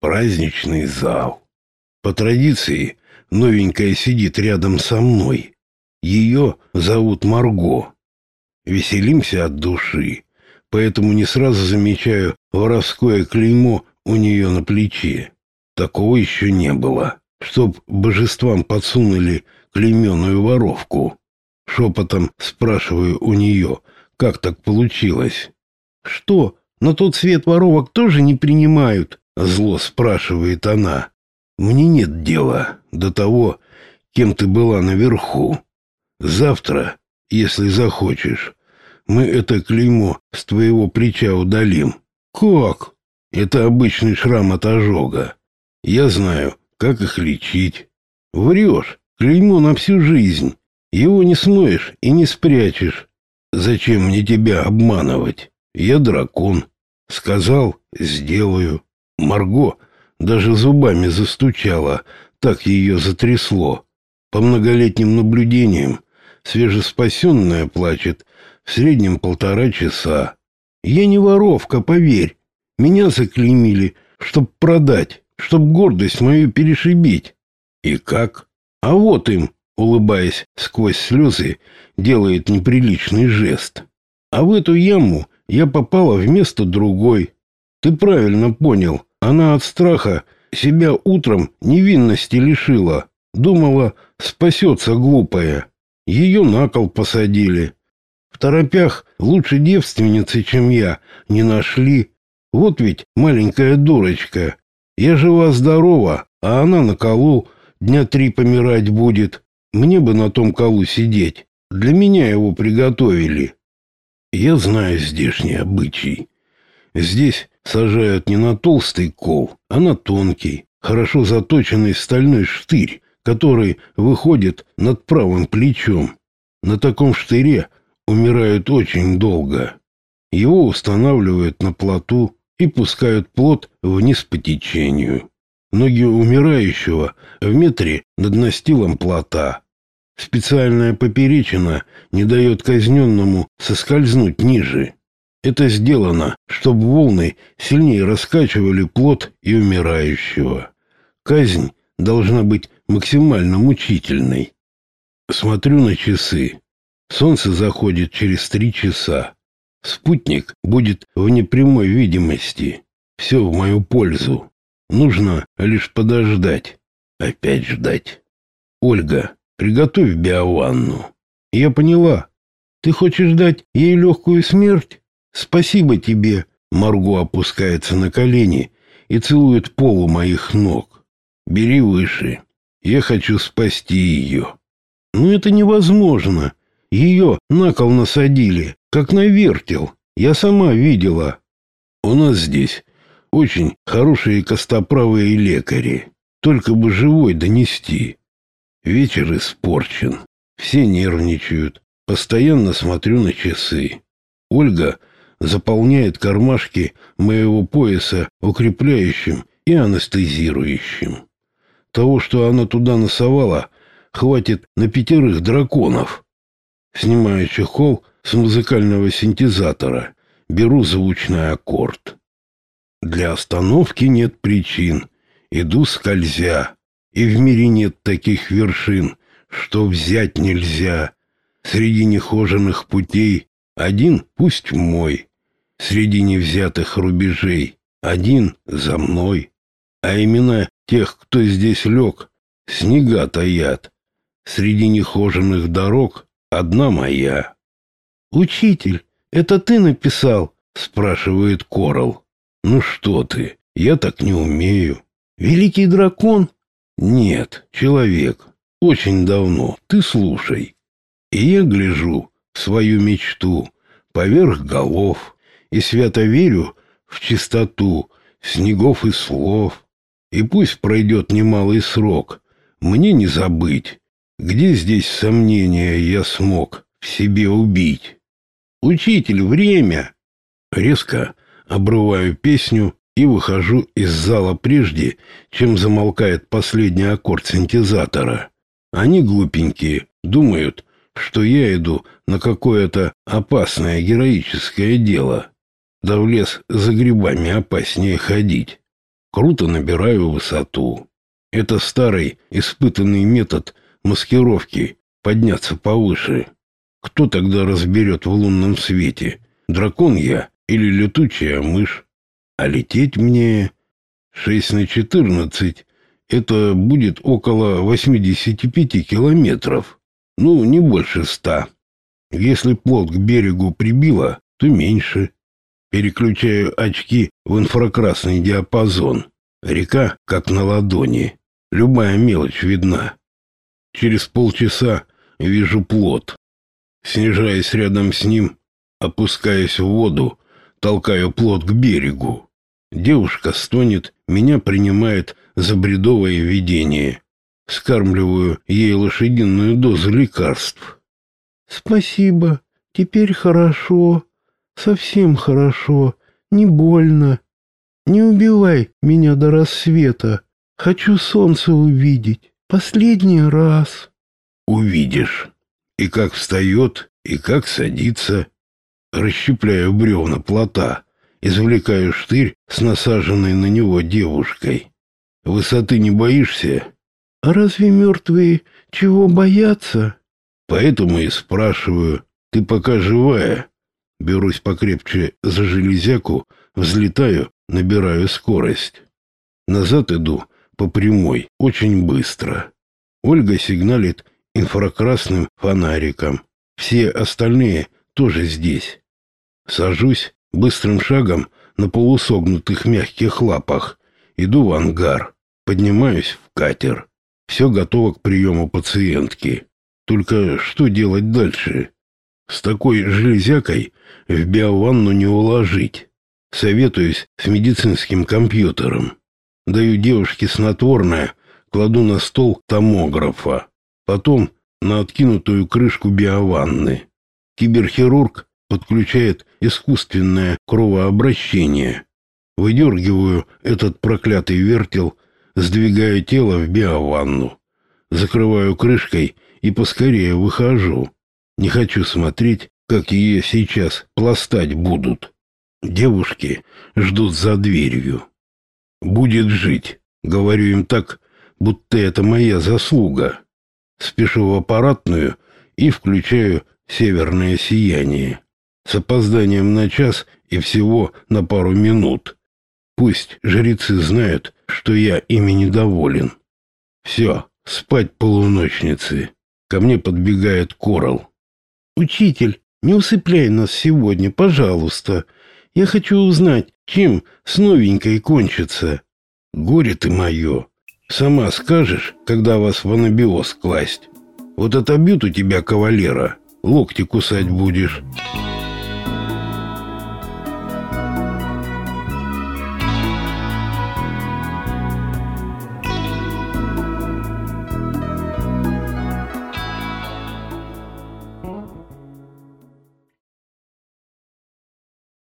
Праздничный зал. По традиции, новенькая сидит рядом со мной. Ее зовут Марго. Веселимся от души, поэтому не сразу замечаю воровское клеймо у нее на плече. Такого еще не было, чтоб божествам подсунули клейменную воровку. Шепотом спрашиваю у нее, как так получилось. «Что, на тот свет воровок тоже не принимают?» Зло спрашивает она. «Мне нет дела до того, кем ты была наверху. Завтра, если захочешь, мы это клеймо с твоего плеча удалим». «Как?» «Это обычный шрам от ожога. Я знаю, как их лечить». «Врешь, клеймо на всю жизнь. Его не смоешь и не спрячешь. Зачем мне тебя обманывать? Я дракон. Сказал, сделаю». Марго даже зубами застучала, так ее затрясло. По многолетним наблюдениям, свежеспасенная плачет в среднем полтора часа. Я не воровка, поверь. Меня заклеймили, чтоб продать, чтоб гордость мою перешибить. И как? А вот им, улыбаясь сквозь слезы, делает неприличный жест. А в эту яму я попала вместо другой. Ты правильно понял. Она от страха себя утром невинности лишила. Думала, спасется глупая. Ее на кол посадили. В торопях лучше девственницы, чем я, не нашли. Вот ведь маленькая дурочка. Я жива-здорова, а она на колу дня три помирать будет. Мне бы на том колу сидеть. Для меня его приготовили. Я знаю здешний обычай. Здесь сажают не на толстый кол, а на тонкий, хорошо заточенный стальной штырь, который выходит над правым плечом. На таком штыре умирают очень долго. Его устанавливают на плоту и пускают плод вниз по течению. Ноги умирающего в метре над настилом плота. Специальная поперечина не дает казненному соскользнуть ниже. Это сделано, чтобы волны сильнее раскачивали плод и умирающего. Казнь должна быть максимально мучительной. Смотрю на часы. Солнце заходит через три часа. Спутник будет в непрямой видимости. Все в мою пользу. Нужно лишь подождать. Опять ждать. Ольга, приготовь биованну. Я поняла. Ты хочешь дать ей легкую смерть? Спасибо тебе. Марго опускается на колени и целует полу моих ног. Бери выше. Я хочу спасти ее. Но это невозможно. Ее на кол насадили, как на вертел. Я сама видела. У нас здесь очень хорошие костоправые лекари. Только бы живой донести. Вечер испорчен. Все нервничают. Постоянно смотрю на часы. Ольга заполняет кармашки моего пояса укрепляющим и анестезирующим. Того, что она туда носовала, хватит на пятерых драконов. Снимаю чехол с музыкального синтезатора, беру звучный аккорд. Для остановки нет причин, иду скользя, и в мире нет таких вершин, что взять нельзя. Среди нехоженных путей один пусть мой, среди невзятых рубежей, один за мной, а имена тех, кто здесь лег, снега таят. Среди нехоженных дорог одна моя. «Учитель, это ты написал?» — спрашивает Корал. «Ну что ты, я так не умею». «Великий дракон?» «Нет, человек. Очень давно. Ты слушай». И я гляжу в свою мечту поверх голов и свято верю в чистоту снегов и слов. И пусть пройдет немалый срок, мне не забыть, где здесь сомнения я смог в себе убить. Учитель, время! Резко обрываю песню и выхожу из зала прежде, чем замолкает последний аккорд синтезатора. Они глупенькие, думают, что я иду на какое-то опасное героическое дело. Да в лес за грибами опаснее ходить. Круто набираю высоту. Это старый, испытанный метод маскировки подняться повыше. Кто тогда разберет в лунном свете, дракон я или летучая мышь? А лететь мне 6 на 14 это будет около 85 километров. Ну, не больше ста. Если плот к берегу прибило, то меньше. Переключаю очки в инфракрасный диапазон. Река как на ладони. Любая мелочь видна. Через полчаса вижу плот. Снижаясь рядом с ним, опускаясь в воду, толкаю плот к берегу. Девушка стонет, меня принимает за бредовое видение. Скармливаю ей лошадиную дозу лекарств. Спасибо. Теперь хорошо. Совсем хорошо. Не больно. Не убивай меня до рассвета. Хочу солнце увидеть. Последний раз. Увидишь. И как встает, и как садится. Расщепляю бревна плота. Извлекаю штырь с насаженной на него девушкой. Высоты не боишься? А разве мертвые чего боятся? Поэтому и спрашиваю. Ты пока живая? Берусь покрепче за железяку, взлетаю, набираю скорость. Назад иду по прямой, очень быстро. Ольга сигналит инфракрасным фонариком. Все остальные тоже здесь. Сажусь быстрым шагом на полусогнутых мягких лапах. Иду в ангар, поднимаюсь в катер. Все готово к приему пациентки. Только что делать дальше? С такой железякой в биованну не уложить. Советуюсь с медицинским компьютером. Даю девушке снотворное, кладу на стол томографа. Потом на откинутую крышку биованны. Киберхирург подключает искусственное кровообращение. Выдергиваю этот проклятый вертел, сдвигаю тело в биованну. Закрываю крышкой и поскорее выхожу. Не хочу смотреть, как ее сейчас пластать будут. Девушки ждут за дверью. Будет жить, говорю им так, будто это моя заслуга. Спешу в аппаратную и включаю северное сияние. С опозданием на час и всего на пару минут. Пусть жрецы знают, что я ими недоволен. Все, спать полуночницы. Ко мне подбегает Корал. «Учитель, не усыпляй нас сегодня, пожалуйста. Я хочу узнать, чем с новенькой кончится». «Горе ты мое! Сама скажешь, когда вас в анабиоз класть. Вот отобьют у тебя кавалера, локти кусать будешь».